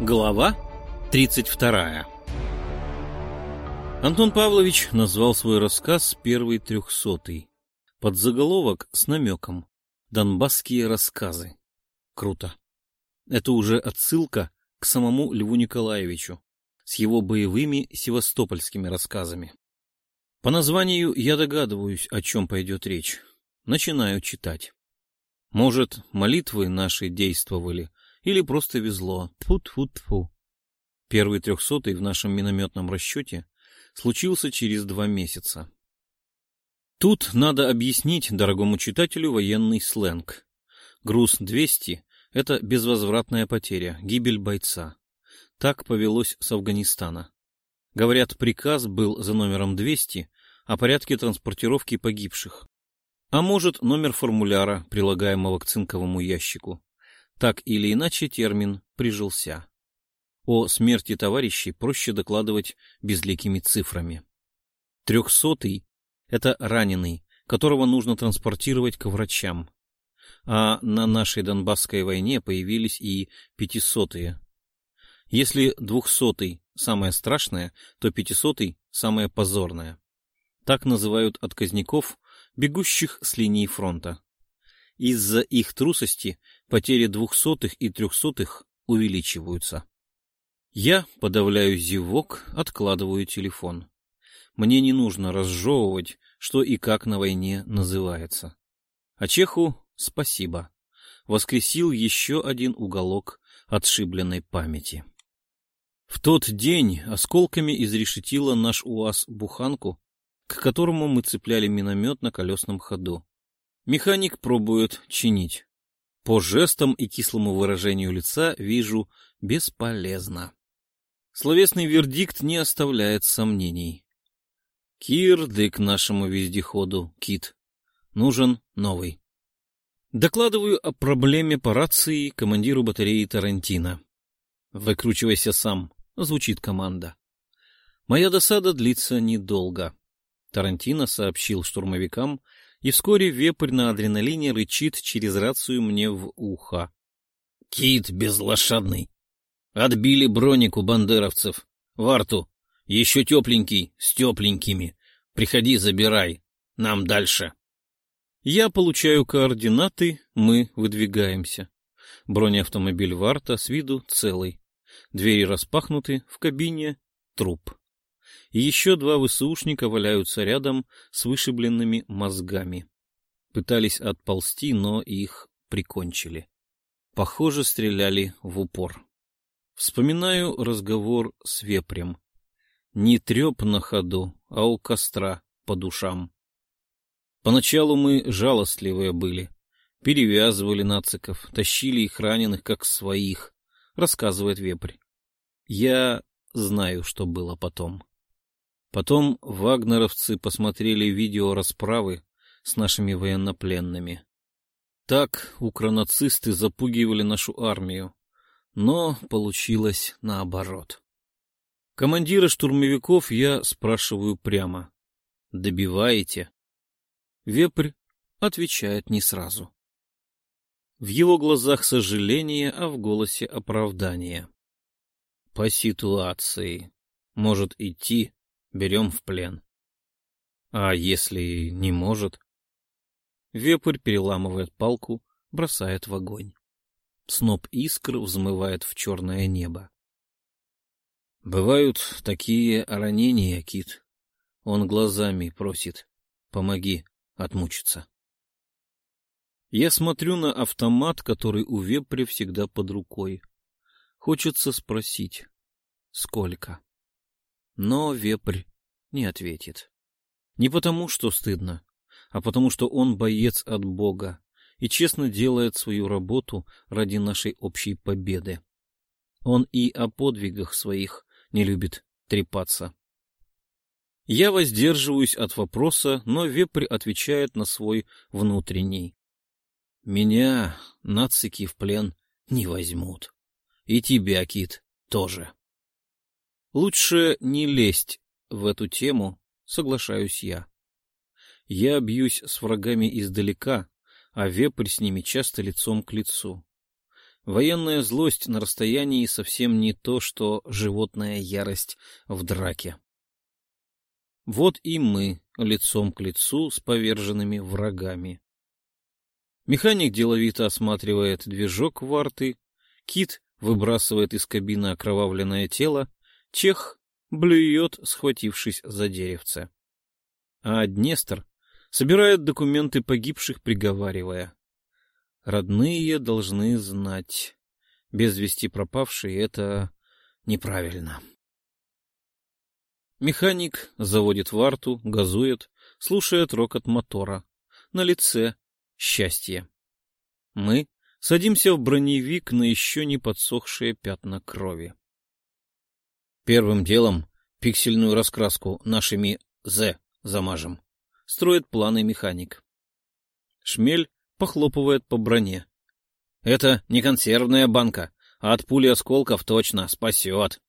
Глава 32 Антон Павлович назвал свой рассказ «Первый трехсотый». Под заголовок с намеком «Донбасские рассказы». Круто. Это уже отсылка к самому Льву Николаевичу с его боевыми севастопольскими рассказами. По названию я догадываюсь, о чем пойдет речь. Начинаю читать. Может, молитвы наши действовали, или просто везло. Тьфу-тьфу-тьфу. Первый трехсотый в нашем минометном расчете случился через два месяца. Тут надо объяснить дорогому читателю военный сленг. Груз 200 — это безвозвратная потеря, гибель бойца. Так повелось с Афганистана. Говорят, приказ был за номером 200 о порядке транспортировки погибших. А может, номер формуляра, прилагаемого к цинковому ящику. Так или иначе термин прижился. О смерти товарищей проще докладывать безликими цифрами. Трехсотый — это раненый, которого нужно транспортировать к врачам. А на нашей Донбасской войне появились и пятисотые. Если двухсотый — самое страшное, то пятисотый — самое позорное. Так называют отказников, бегущих с линии фронта. Из-за их трусости потери двухсотых и трехсотых увеличиваются. Я подавляю зевок, откладываю телефон. Мне не нужно разжевывать, что и как на войне называется. А Чеху спасибо. Воскресил еще один уголок отшибленной памяти. В тот день осколками изрешетило наш УАЗ-буханку, к которому мы цепляли миномет на колесном ходу. Механик пробует чинить. По жестам и кислому выражению лица вижу бесполезно. Словесный вердикт не оставляет сомнений. Кир, да к нашему вездеходу, Кит. Нужен новый. Докладываю о проблеме по рации командиру батареи Тарантино. «Выкручивайся сам», — звучит команда. Моя досада длится недолго. Тарантино сообщил штурмовикам, и вскоре вепрь на адреналине рычит через рацию мне в ухо. «Кит безлошадный! Отбили броник у бандеровцев. Варту. Еще тепленький, с тепленькими. Приходи, забирай. Нам дальше. Я получаю координаты, мы выдвигаемся. Бронеавтомобиль Варта с виду целый. Двери распахнуты, в кабине труп. И еще два ВСУшника валяются рядом с вышибленными мозгами. Пытались отползти, но их прикончили. Похоже, стреляли в упор. Вспоминаю разговор с вепрем. Не треп на ходу, а у костра по душам. Поначалу мы жалостливые были. Перевязывали нациков, тащили их раненых, как своих, рассказывает вепрь. Я знаю, что было потом. Потом вагнеровцы посмотрели видео расправы с нашими военнопленными. Так укронацисты запугивали нашу армию, но получилось наоборот. Командира штурмовиков я спрашиваю прямо. «Добиваете?» Вепрь отвечает не сразу. В его глазах сожаление, а в голосе оправдание. «По ситуации. Может идти, берем в плен. А если не может?» Вепрь переламывает палку, бросает в огонь. Сноп искр взмывает в черное небо. Бывают такие ранения, Кит. Он глазами просит. Помоги отмучиться. Я смотрю на автомат, который у вепря всегда под рукой. Хочется спросить, сколько. Но вепрь не ответит. Не потому, что стыдно, а потому, что он боец от Бога, и честно делает свою работу ради нашей общей победы. Он и о подвигах своих не любит трепаться. Я воздерживаюсь от вопроса, но вепрь отвечает на свой внутренний. Меня нацики в плен не возьмут. И тебя, Кит, тоже. Лучше не лезть в эту тему, соглашаюсь я. Я бьюсь с врагами издалека, а вепрь с ними часто лицом к лицу. Военная злость на расстоянии совсем не то, что животная ярость в драке. Вот и мы лицом к лицу с поверженными врагами. Механик деловито осматривает движок варты, Кит выбрасывает из кабины окровавленное тело, Чех блюет, схватившись за деревце. А Днестр собирает документы погибших, приговаривая. Родные должны знать. Без вести пропавшие — это неправильно. Механик заводит варту, газует, слушает рокот мотора. На лице счастье. Мы садимся в броневик на еще не подсохшие пятна крови. Первым делом пиксельную раскраску нашими «З» замажем. Строит планы механик. Шмель похлопывает по броне. Это не консервная банка, а от пули осколков точно спасет.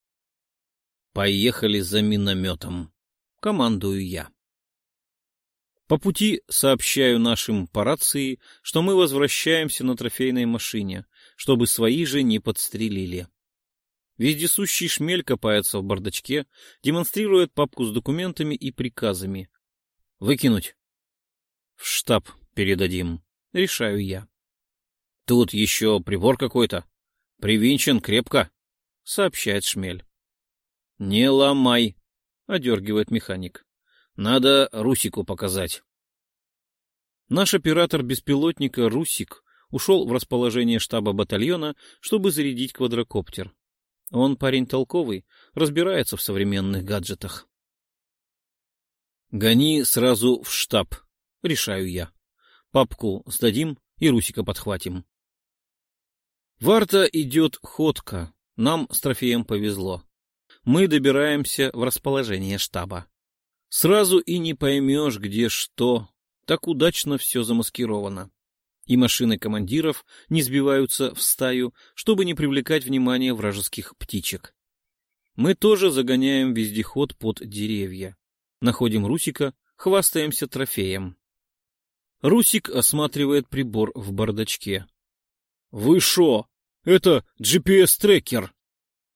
Поехали за минометом. Командую я. По пути сообщаю нашим по рации, что мы возвращаемся на трофейной машине, чтобы свои же не подстрелили. Вездесущий шмель копается в бардачке, демонстрирует папку с документами и приказами. Выкинуть. В штаб передадим. Решаю я. Тут еще прибор какой-то. Привинчен крепко, сообщает шмель. Не ломай, одергивает механик. Надо Русику показать. Наш оператор беспилотника Русик ушел в расположение штаба батальона, чтобы зарядить квадрокоптер. Он парень толковый, разбирается в современных гаджетах. Гони сразу в штаб, решаю я. Папку сдадим и Русика подхватим. Варта идет ходка. Нам с трофеем повезло. Мы добираемся в расположение штаба. Сразу и не поймешь, где что. Так удачно все замаскировано и машины командиров не сбиваются в стаю, чтобы не привлекать внимание вражеских птичек. Мы тоже загоняем вездеход под деревья. Находим Русика, хвастаемся трофеем. Русик осматривает прибор в бардачке. — Вы шо? Это GPS-трекер.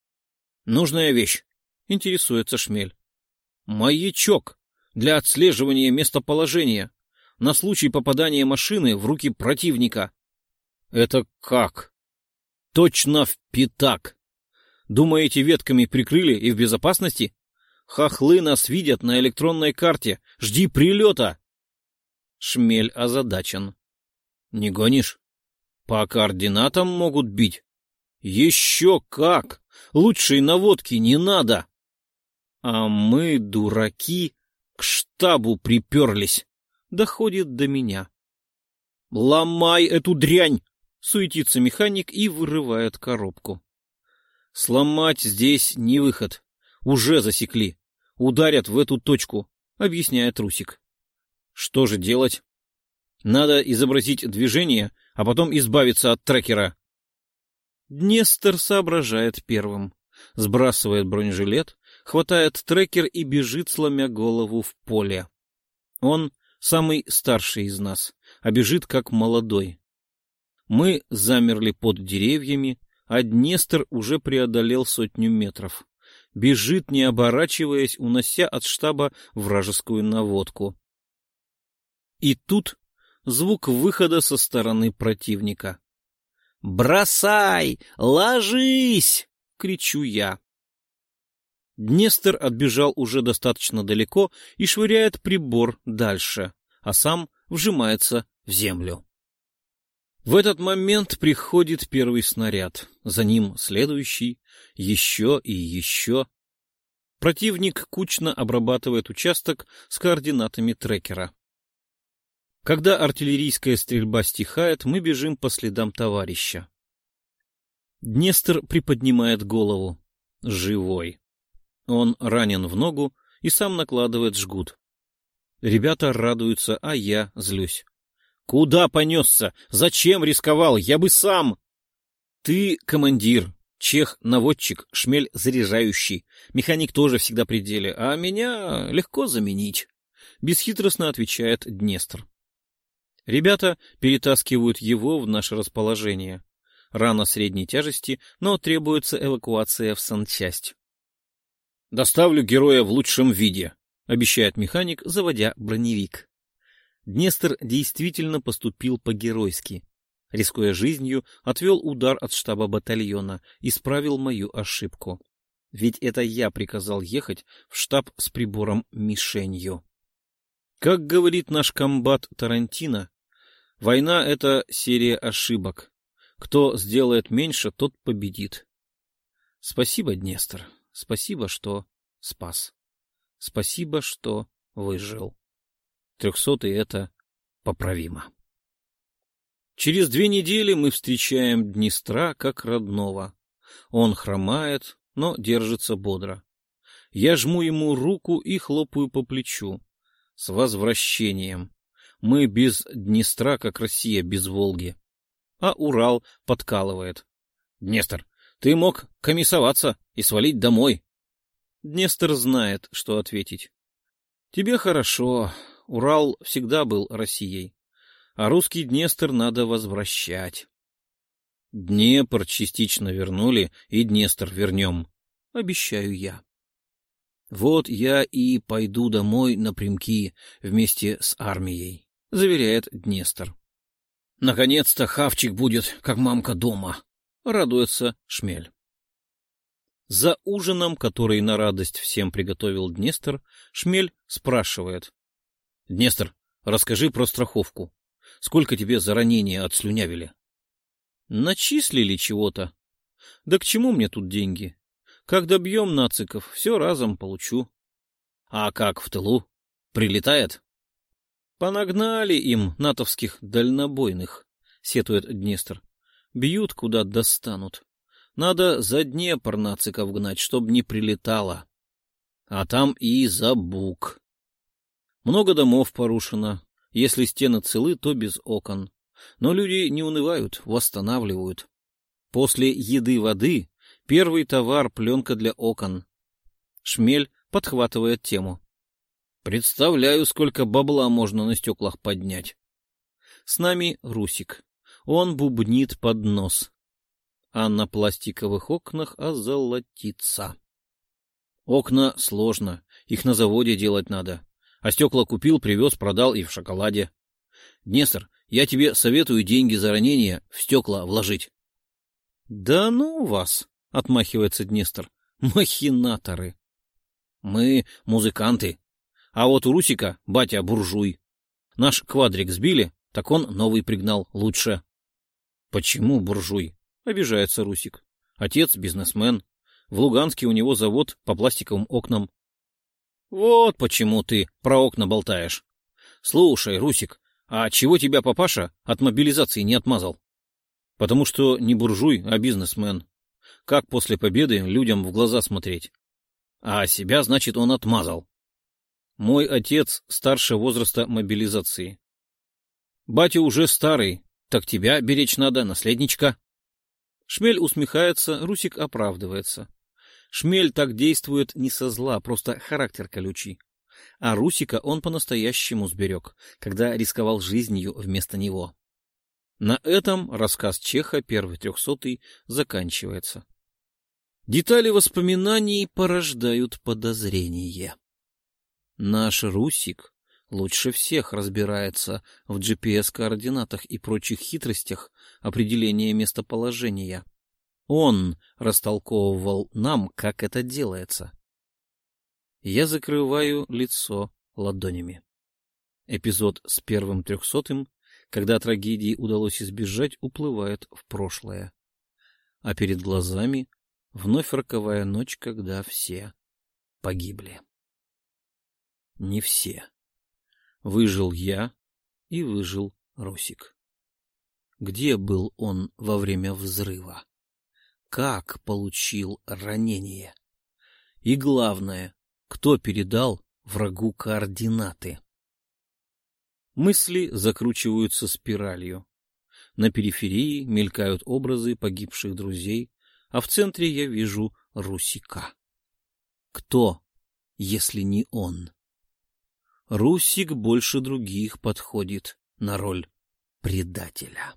— Нужная вещь, — интересуется Шмель. — Маячок для отслеживания местоположения на случай попадания машины в руки противника. Это как? Точно в пятак. Думаете, ветками прикрыли и в безопасности? Хохлы нас видят на электронной карте. Жди прилета. Шмель озадачен. Не гонишь? По координатам могут бить. Еще как! Лучшей наводки не надо. А мы, дураки, к штабу приперлись доходит до меня. «Ломай эту дрянь!» — суетится механик и вырывает коробку. «Сломать здесь не выход. Уже засекли. Ударят в эту точку», — объясняет Русик. «Что же делать?» «Надо изобразить движение, а потом избавиться от трекера». Днестер соображает первым. Сбрасывает бронежилет, хватает трекер и бежит, сломя голову в поле. Он самый старший из нас, а бежит как молодой. Мы замерли под деревьями, а Днестр уже преодолел сотню метров. Бежит, не оборачиваясь, унося от штаба вражескую наводку. И тут звук выхода со стороны противника. «Бросай! Ложись!» — кричу я. Днестер отбежал уже достаточно далеко и швыряет прибор дальше, а сам вжимается в землю. В этот момент приходит первый снаряд, за ним следующий, еще и еще. Противник кучно обрабатывает участок с координатами трекера. Когда артиллерийская стрельба стихает, мы бежим по следам товарища. Днестр приподнимает голову. Живой. Он ранен в ногу и сам накладывает жгут. Ребята радуются, а я злюсь. «Куда понесся? Зачем рисковал? Я бы сам!» «Ты командир, чех — наводчик, шмель — заряжающий, механик тоже всегда при деле, а меня легко заменить. Бесхитростно отвечает Днестр. Ребята перетаскивают его в наше расположение. Рана средней тяжести, но требуется эвакуация в санчасть. «Доставлю героя в лучшем виде», — обещает механик, заводя броневик. Днестр действительно поступил по-геройски. Рискуя жизнью, отвел удар от штаба батальона, исправил мою ошибку. Ведь это я приказал ехать в штаб с прибором мишенью. Как говорит наш комбат Тарантино, война — это серия ошибок. Кто сделает меньше, тот победит. Спасибо, Днестр. Спасибо, что спас. Спасибо, что выжил. Трехсотый — это поправимо. Через две недели мы встречаем Днестра как родного. Он хромает, но держится бодро. Я жму ему руку и хлопаю по плечу. С возвращением. Мы без Днестра, как Россия без Волги. А Урал подкалывает. Днестр, ты мог комиссоваться и свалить домой. Днестр знает, что ответить. Тебе хорошо. Урал всегда был Россией а русский Днестр надо возвращать. Днепр частично вернули, и Днестр вернем. Обещаю я. Вот я и пойду домой напрямки вместе с армией, заверяет Днестр. Наконец-то хавчик будет, как мамка дома, радуется Шмель. За ужином, который на радость всем приготовил Днестр, Шмель спрашивает. — Днестр, расскажи про страховку. Сколько тебе за ранение отслюнявили? Начислили чего-то. Да к чему мне тут деньги? Как добьем нациков, все разом получу. А как в тылу? Прилетает? Понагнали им натовских дальнобойных, сетует Днестр. Бьют, куда достанут. Надо за Днепр нациков гнать, чтоб не прилетало. А там и забук. Много домов порушено, если стены целы, то без окон. Но люди не унывают, восстанавливают. После еды-воды первый товар — пленка для окон. Шмель подхватывает тему. Представляю, сколько бабла можно на стеклах поднять. С нами Русик. Он бубнит под нос. А на пластиковых окнах озолотится. Окна сложно, их на заводе делать надо. А стекла купил, привез, продал и в шоколаде. Днестр, я тебе советую деньги за ранение в стекла вложить. — Да ну вас, — отмахивается Днестр, — махинаторы. — Мы музыканты. А вот у Русика батя буржуй. Наш квадрик сбили, так он новый пригнал лучше. — Почему буржуй? — обижается Русик. Отец бизнесмен. В Луганске у него завод по пластиковым окнам. Вот почему ты про окна болтаешь. Слушай, Русик, а чего тебя папаша от мобилизации не отмазал? Потому что не буржуй, а бизнесмен. Как после победы людям в глаза смотреть? А себя, значит, он отмазал. Мой отец старше возраста мобилизации. Батя уже старый, так тебя беречь надо, наследничка. Шмель усмехается, Русик оправдывается. Шмель так действует не со зла, просто характер колючий. А Русика он по-настоящему сберег, когда рисковал жизнью вместо него. На этом рассказ Чеха, первый трехсотый, заканчивается. Детали воспоминаний порождают подозрение. Наш Русик лучше всех разбирается в GPS-координатах и прочих хитростях определения местоположения. Он растолковывал нам, как это делается. Я закрываю лицо ладонями. Эпизод с первым трехсотым, когда трагедии удалось избежать, уплывает в прошлое. А перед глазами вновь роковая ночь, когда все погибли. Не все. Выжил я и выжил Русик. Где был он во время взрыва? как получил ранение. И главное, кто передал врагу координаты. Мысли закручиваются спиралью. На периферии мелькают образы погибших друзей, а в центре я вижу Русика. Кто, если не он? Русик больше других подходит на роль предателя.